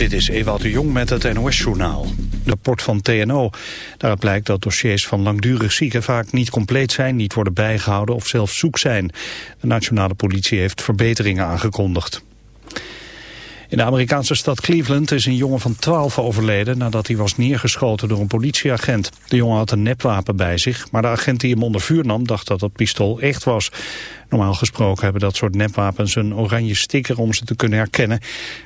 Dit is Ewout de Jong met het NOS-journaal. De rapport van TNO. Daaruit blijkt dat dossiers van langdurig zieken vaak niet compleet zijn, niet worden bijgehouden of zelfs zoek zijn. De nationale politie heeft verbeteringen aangekondigd. In de Amerikaanse stad Cleveland is een jongen van 12 overleden nadat hij was neergeschoten door een politieagent. De jongen had een nepwapen bij zich, maar de agent die hem onder vuur nam dacht dat het pistool echt was. Normaal gesproken hebben dat soort nepwapens een oranje sticker om ze te kunnen herkennen,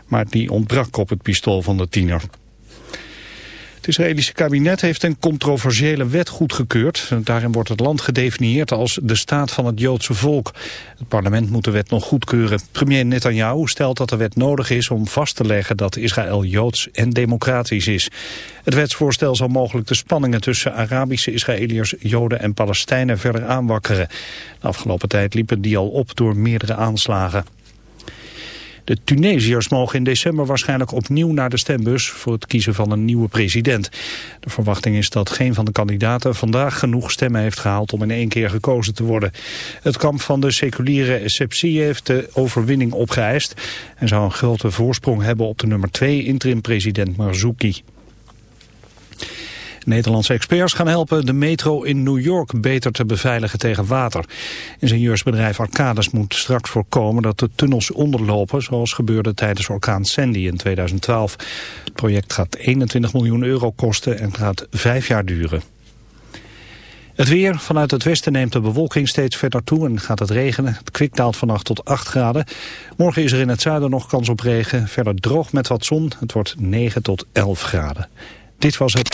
maar die ontbrak op het pistool van de tiener. Het Israëlische kabinet heeft een controversiële wet goedgekeurd. Daarin wordt het land gedefinieerd als de staat van het Joodse volk. Het parlement moet de wet nog goedkeuren. Premier Netanyahu stelt dat de wet nodig is om vast te leggen dat Israël Joods en democratisch is. Het wetsvoorstel zal mogelijk de spanningen tussen Arabische Israëliërs, Joden en Palestijnen verder aanwakkeren. De afgelopen tijd liepen die al op door meerdere aanslagen. De Tunesiërs mogen in december waarschijnlijk opnieuw naar de stembus voor het kiezen van een nieuwe president. De verwachting is dat geen van de kandidaten vandaag genoeg stemmen heeft gehaald om in één keer gekozen te worden. Het kamp van de seculiere exceptie heeft de overwinning opgeëist en zou een grote voorsprong hebben op de nummer 2 interim-president Marzouki. Nederlandse experts gaan helpen de metro in New York beter te beveiligen tegen water. Ingenieursbedrijf Arcades moet straks voorkomen dat de tunnels onderlopen, zoals gebeurde tijdens orkaan Sandy in 2012. Het project gaat 21 miljoen euro kosten en gaat vijf jaar duren. Het weer. Vanuit het westen neemt de bewolking steeds verder toe en gaat het regenen. Het kwik daalt vannacht tot 8 graden. Morgen is er in het zuiden nog kans op regen. Verder droog met wat zon. Het wordt 9 tot 11 graden. Dit was het.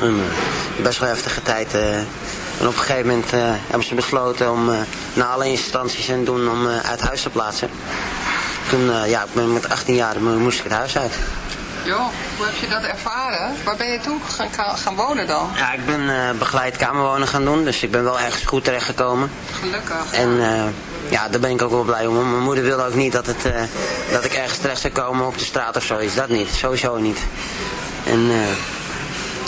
En, uh, best wel heftige tijd. Uh, en op een gegeven moment hebben ze besloten om na alle instanties en doen om uit huis te plaatsen. Toen, ja, met 18 jaar moest ik het huis uit. Joh, hoe heb je dat ervaren? Waar ben je toen gaan, gaan wonen dan? Ja, ik ben uh, begeleid kamerwonen gaan doen, dus ik ben wel ergens goed terechtgekomen. Gelukkig. En uh, ja, daar ben ik ook wel blij om. Mijn moeder wilde ook niet dat, het, uh, dat ik ergens terecht zou komen op de straat of zoiets. Dat niet, sowieso niet. En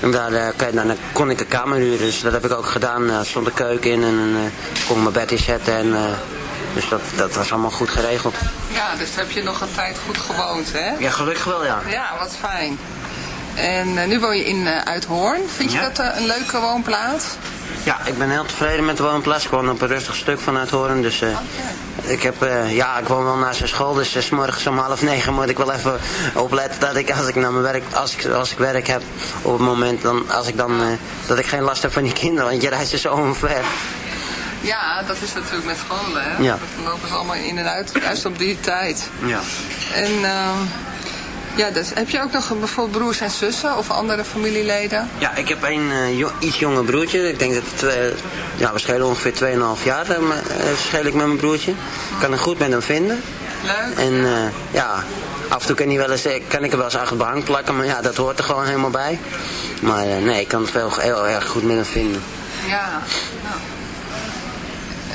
En daar, uh, dan kon ik een kamer huren, dus dat heb ik ook gedaan. Er stond de keuken in en uh, kon mijn bed inzetten. En, uh, dus dat, dat was allemaal goed geregeld. Ja, dus heb je nog een tijd goed gewoond, hè? Ja, gelukkig wel, ja. Ja, wat fijn. En nu woon je in Uithoorn. Vind je Ja. dat een leuke woonplaats? Ja, ik ben heel tevreden met de woonplaats. Ik woon op een rustig stuk van Uithoorn. Dus uh, ik, heb, uh, ja, ik woon wel naast zijn school. Dus s morgens om half negen moet ik wel even opletten dat ik als ik naar mijn werk, als ik, als ik werk heb op het moment, dan, als ik dan, dat ik geen last heb van die kinderen. Want je reist er zo omver. Ja, dat is natuurlijk met scholen, hè? Ja. Dan lopen ze allemaal in en uit, juist op die tijd. Ja. En uh, ja, dus heb je ook nog bijvoorbeeld broers en zussen of andere familieleden? Ja, ik heb een uh, jo iets jonger broertje. Ik denk dat het twee, ja, we schelen ongeveer 2,5 jaar uh, scheel ik met mijn broertje. Ik kan het goed met hem vinden. Leuk. En uh, ja, af en toe kan, hij wel eens, kan ik er wel eens achter de plakken, maar ja, dat hoort er gewoon helemaal bij. Maar nee, ik kan het veel, heel erg goed met hem vinden. Ja, nou.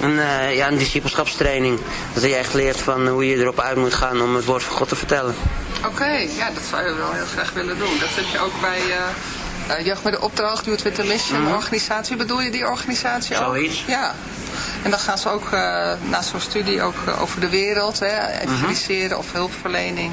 Een, uh, ja, een discipelschapstraining. Dat je echt leert van hoe je erop uit moet gaan om het woord van God te vertellen. Oké, okay, ja, dat zou je wel heel graag willen doen. Dat heb je ook bij uh, Jeugd met de Opdracht, Youth with a Mission mm -hmm. organisatie. Bedoel je die organisatie ook? Zoiets. Ja. En dan gaan ze ook uh, na zo'n studie ook over de wereld, hè, evangeliseren mm -hmm. of hulpverlening.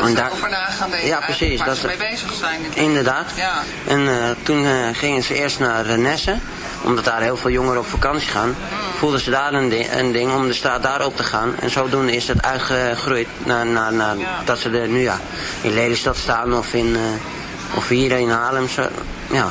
En daar, over na gaan denken. Ja, precies. Waar dat ze mee bezig zijn. Inderdaad. Ja. En uh, toen uh, gingen ze eerst naar Renesse, omdat daar heel veel jongeren op vakantie gaan. Mm. Voelden ze daar een ding, een ding, om de straat daarop te gaan. En zodoende is het uitgegroeid naar, naar, naar ja. dat ze er nu ja, in Lelystad staan of, in, of hier in Haarlem. Zo, ja.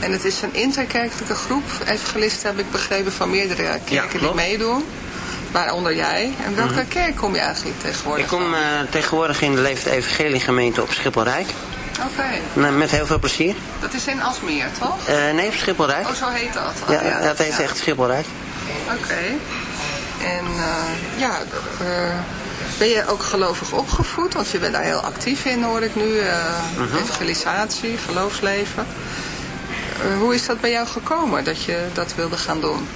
En het is een interkerkelijke groep, evangelisten heb ik begrepen, van meerdere kerken ja, die meedoen. Waaronder jij. En welke mm -hmm. kerk kom je eigenlijk tegenwoordig Ik kom uh, tegenwoordig in de Leefde Evangelie gemeente op Schipholrijk. Oké. Okay. Met heel veel plezier. Dat is in Asmeer, toch? Uh, nee, Schipholrijk. Oh, zo heet dat? Oh, ja, ja, dat heet ja. echt Schipholrijk. Oké. Okay. En uh, ja, ben je ook gelovig opgevoed? Want je bent daar heel actief in, hoor ik nu. Uh, -hmm. Evangelisatie, geloofsleven. Hoe is dat bij jou gekomen, dat je dat wilde gaan doen?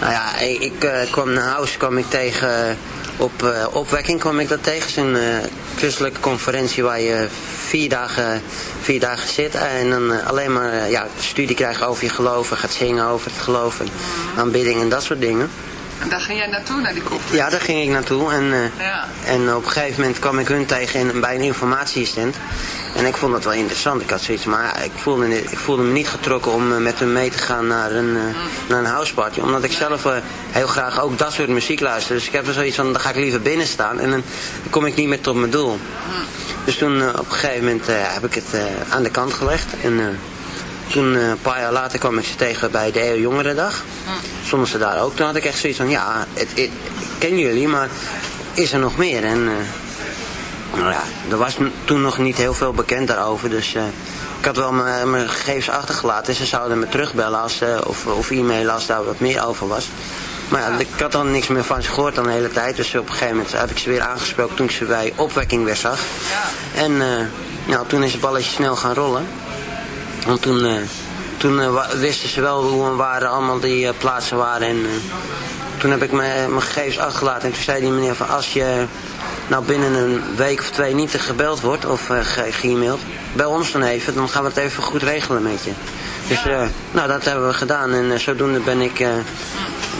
Nou ja, ik, ik kwam naar huis, kwam ik tegen op uh, opwekking kwam ik dat tegen. Een christelijke conferentie waar je vier dagen, vier dagen zit en dan alleen maar ja, studie krijgt over je geloven, gaat zingen over het geloven, aanbidding en dat soort dingen. En daar ging jij naartoe, naar die conferentie? Ja, daar ging ik naartoe en, ja. en op een gegeven moment kwam ik hun tegen in, bij een informatiestand. En ik vond dat wel interessant. Ik had zoiets, maar ik voelde, ik voelde me niet getrokken om uh, met hem mee te gaan naar een, uh, naar een houseparty. Omdat ik zelf uh, heel graag ook dat soort muziek luister. Dus ik heb er zoiets van, dan ga ik liever binnen staan en dan kom ik niet meer tot mijn doel. Dus toen op een gegeven moment heb ik het aan de kant gelegd. En toen een paar jaar later kwam ik ze tegen bij de Eeuw Jongerendag. Stonden ze daar ook. Toen had ik echt zoiets van, ja, ik ken jullie, maar is er nog meer? En... Nou ja, er was toen nog niet heel veel bekend daarover, dus uh, ik had wel mijn gegevens achtergelaten. Ze zouden me terugbellen als, uh, of, of e-mailen als daar wat meer over was. Maar ja, ik had dan niks meer van ze gehoord dan de hele tijd. Dus op een gegeven moment heb ik ze weer aangesproken toen ik ze bij opwekking weer zag. Ja. En uh, nou, toen is het balletje snel gaan rollen. Want toen, toen wisten ze wel hoe en waar allemaal die plaatsen waren. En toen heb ik mijn gegevens achtergelaten. En toen zei die meneer van als je nou binnen een week of twee niet gebeld wordt of uh, ge-e-maild, bel ons dan even, dan gaan we het even goed regelen met je. Dus uh, nou, dat hebben we gedaan en uh, zodoende ben ik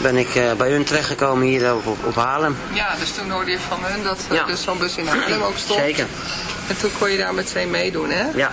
ben ik bij hun terechtgekomen hier op, op, Haarlem. Ja, dus toen hoorde je van hun dat ja. dus zo'n bus in Haarlem ook stond. Zeker. En toen kon je daar meteen meedoen, hè? Ja.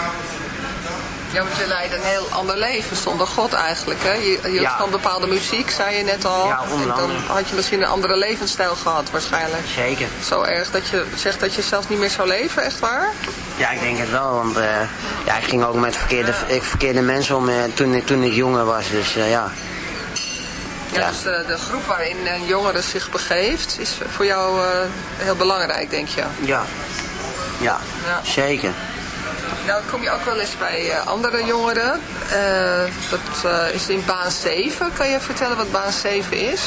Ja, want je leidt een heel ander leven zonder God eigenlijk. Hè? Je, je ja. van bepaalde muziek, zei je net al. Ja, en dan had je misschien een andere levensstijl gehad waarschijnlijk. Zeker. Zo erg dat je zegt dat je zelfs niet meer zou leven, echt waar? Ja, ik denk het wel. Want uh, ja, ik ging ook met verkeerde, ik, verkeerde mensen om uh, toen, ik, toen ik jonger was. Dus uh, ja. Ja, dus de, de, groep waarin een jongere zich begeeft is voor jou heel belangrijk, denk je? Ja. Ja, ja. zeker. Nou, kom je ook wel eens bij uh, andere jongeren. Uh, dat uh, is in baan 7. Kan je vertellen wat baan 7 is?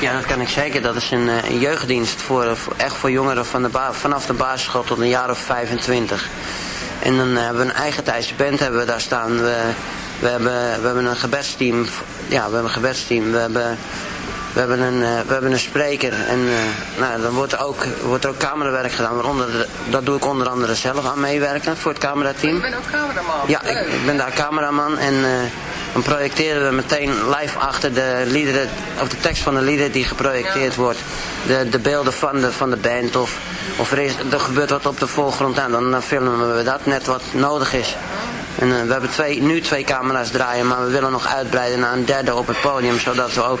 Ja, dat kan ik zeker. Dat is een, jeugddienst voor, echt voor jongeren van de vanaf de basisschool tot een jaar of 25. En dan hebben we een eigen tijdse band hebben we daar staan. We, hebben, we hebben een gebedsteam. Ja, we hebben een gebedsteam. We hebben we hebben een, we hebben een spreker en nou, dan wordt er, ook, wordt er ook camerawerk gedaan. Waaronder, dat doe ik onder andere zelf aan meewerken voor het camerateam. Ik ben ook cameraman? Ja, ik, ik, ben daar cameraman en uh, dan projecteren we meteen live achter de liederen, of de tekst van de lieder die geprojecteerd ja. wordt. De, de beelden van de, van de band of, of er, is, er gebeurt wat op de voorgrond en dan, filmen we dat net wat nodig is. En we hebben twee, nu twee camera's draaien, maar we willen nog uitbreiden naar een derde op het podium, zodat we ook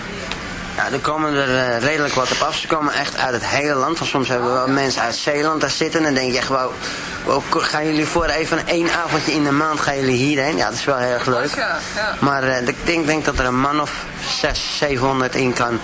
Ja, er komen er uh, redelijk wat op af. Ze komen echt uit het hele land. Want soms hebben we wel mensen uit Zeeland daar zitten. En dan denk je echt, wow, gaan jullie voor even één avondje in de maand gaan jullie hierheen? Ja, dat is wel heel erg leuk. Ja, ja. Maar uh, ik denk, denk dat er een man of 600, 700 in kan.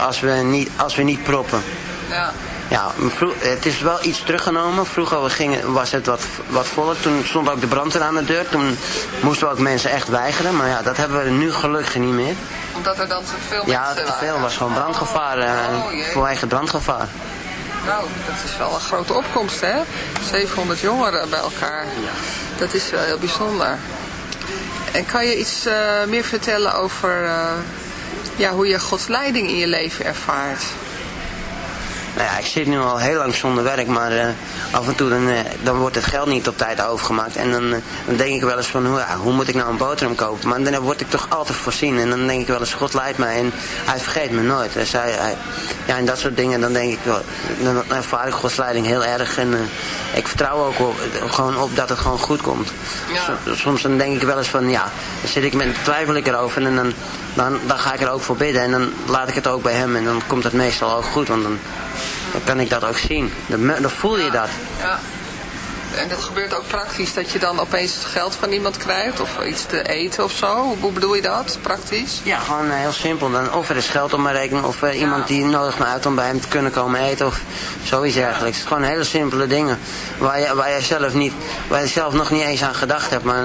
Als we niet, als we niet proppen. Ja. Ja, het is wel iets teruggenomen. Vroeger gingen, was het wat, wat voller. Toen stond ook de brandweer aan de deur. Toen moesten we ook mensen echt weigeren. Maar ja, dat hebben we nu gelukkig niet meer. Omdat er dan te veel Ja, te veel. was gewoon brandgevaar. Uh, oh, vanwege brandgevaar. Nou, dat is wel een grote opkomst, hè? 700 jongeren bij elkaar. Dat is wel heel bijzonder. En kan je iets uh, meer vertellen over uh, ja, hoe je Gods leiding in je leven ervaart? Nou ja, ik zit nu al heel lang zonder werk, maar uh, af en toe dan, uh, dan wordt het geld niet op tijd overgemaakt. En dan, uh, dan denk ik wel eens van, hoe, ja, hoe moet ik nou een boterham kopen? Maar dan word ik toch altijd voorzien. En dan denk ik wel eens, God leidt mij en hij vergeet me nooit. Dus hij, hij, ja, en dat soort dingen, dan denk ik wel, dan ervaar ik Gods leiding heel erg. En ik vertrouw ook op, gewoon op dat het gewoon goed komt. Ja. Soms dan denk ik wel eens van, ja, dan zit ik met, twijfel ik erover en dan, dan, dan ga ik er ook voor bidden. En dan laat ik het ook bij hem en dan komt het meestal ook goed, want dan dan kan ik dat ook zien. Dan, dan voel je dat. Ja. En dat gebeurt ook praktisch, dat je dan opeens het geld van iemand krijgt of iets te eten of zo? Hoe bedoel je dat, praktisch? Ja, gewoon heel simpel. Dan, of er is geld op mijn rekening, of uh, iemand die nodig me uit om bij hem te kunnen komen eten, of zoiets dergelijks. Het gewoon hele simpele dingen, waar je, waar je, zelf, niet, waar je zelf nog niet eens aan gedacht hebt, maar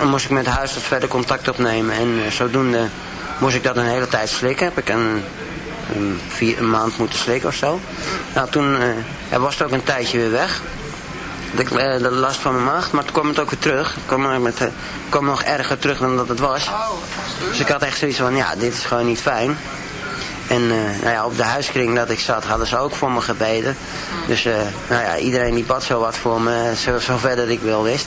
dan moest ik met de huisarts verder contact opnemen. En uh, zodoende moest ik dat een hele tijd slikken. Heb ik een, een, vier, een maand moeten slikken of zo. Nou, toen uh, was het ook een tijdje weer weg. De, uh, de last van mijn maag. Maar toen kwam het ook weer terug. Het kwam, met, kwam nog erger terug dan dat het was. Dus ik had echt zoiets van, ja, dit is gewoon niet fijn. En nou ja, op de huiskring dat ik zat, hadden ze ook voor me gebeden. Dus nou ja, iedereen die bad zo wat voor me, zo, zo verder ik wel wist.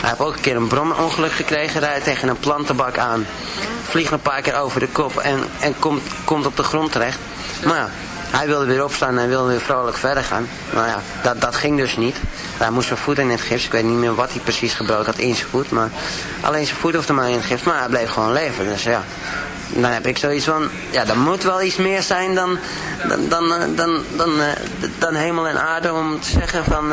hij heeft ook een keer een bromongeluk gekregen. Rijdt tegen een plantenbak aan. Vliegt een paar keer over de kop en, en komt, komt op de grond terecht. Maar ja, hij wilde weer opstaan en wilde weer vrolijk verder gaan. Maar ja, dat, dat ging dus niet. Hij moest zijn voet in het gips. Ik weet niet meer wat hij precies gebroken had in zijn voet. Maar alleen zijn voet hoefde maar in het gips. Maar hij bleef gewoon leven. Dus ja, dan heb ik zoiets van... Ja, er moet wel iets meer zijn dan, dan, dan, dan, dan, dan, dan hemel en aarde om te zeggen van...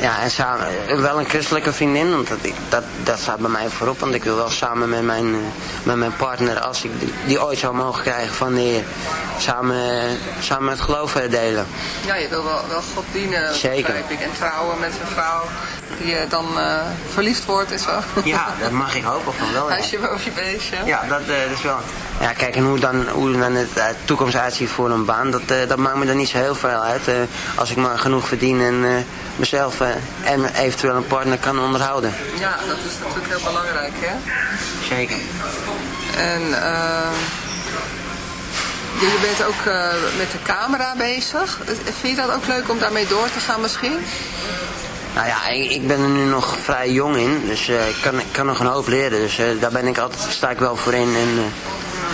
ja, en samen, wel een christelijke vriendin, want dat, dat, dat staat bij mij voorop. Want ik wil wel samen met mijn, eh, met mijn partner, als ik die ooit zou mogen krijgen van de Heer, samen, samen het geloof delen. Ja, je wil wel, wel God dienen, Zeker. Ik. En trouwen met een vrouw die dan uh, verliefd wordt en zo. Ja, dat mag ik hopen van wel. Huisje, bovenje, beestje. Ja, dat, uh, is wel... Ja, kijk, en hoe dan, hoe dan het uh, toekomst uitziet voor een baan, dat, dat maakt me dan niet zo heel veel uit. als ik maar genoeg verdien en mezelf en eventueel een partner kan onderhouden. Ja, dat is natuurlijk heel belangrijk, hè? Zeker. En uh, je bent ook met de camera bezig. Vind je dat ook leuk om daarmee door te gaan misschien? Nou ja, ik ben er nu nog vrij jong in, dus ik, kan, ik kan nog een hoop leren. Dus daar ben ik altijd, sta ik wel voor in. En,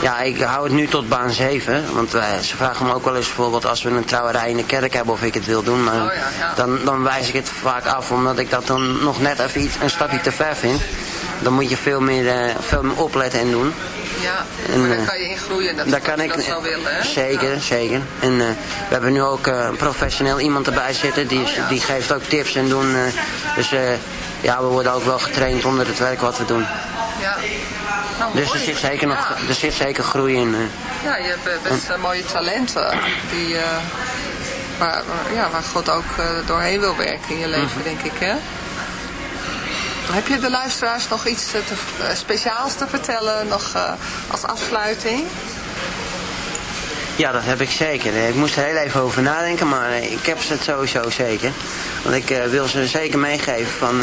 ja, ik hou het nu tot baan 7. Want ze vragen me ook wel eens bijvoorbeeld als we een trouwerij in de kerk hebben of ik het wil doen. Maar oh ja, ja. Dan, dan wijs ik het vaak af omdat ik dat dan nog net even iets, een stapje te ver vind. Dan moet je veel meer, veel meer opletten en doen. Ja, en, daar kan je in groeien. Dat daar kan ik, dat willen, hè? Zeker, ja. zeker. En uh, we hebben nu ook uh, professioneel iemand erbij zitten. Die, oh, ja. die geeft ook tips en doen. Dus ja, we worden ook wel getraind onder het werk wat we doen. Ja. Nou, dus er zit zeker, nog, er zit zeker groei in. Ja, je hebt best en, mooie talenten. Die, waar, ja, waar God ook doorheen wil werken in je leven, mm -hmm. denk ik, hè? Heb je de luisteraars nog iets te, speciaals te vertellen, nog uh, als afsluiting? Ja, dat heb ik zeker. Ik moest er heel even over nadenken, maar ik heb ze het sowieso zeker. Want ik uh, wil ze zeker meegeven van...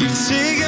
you take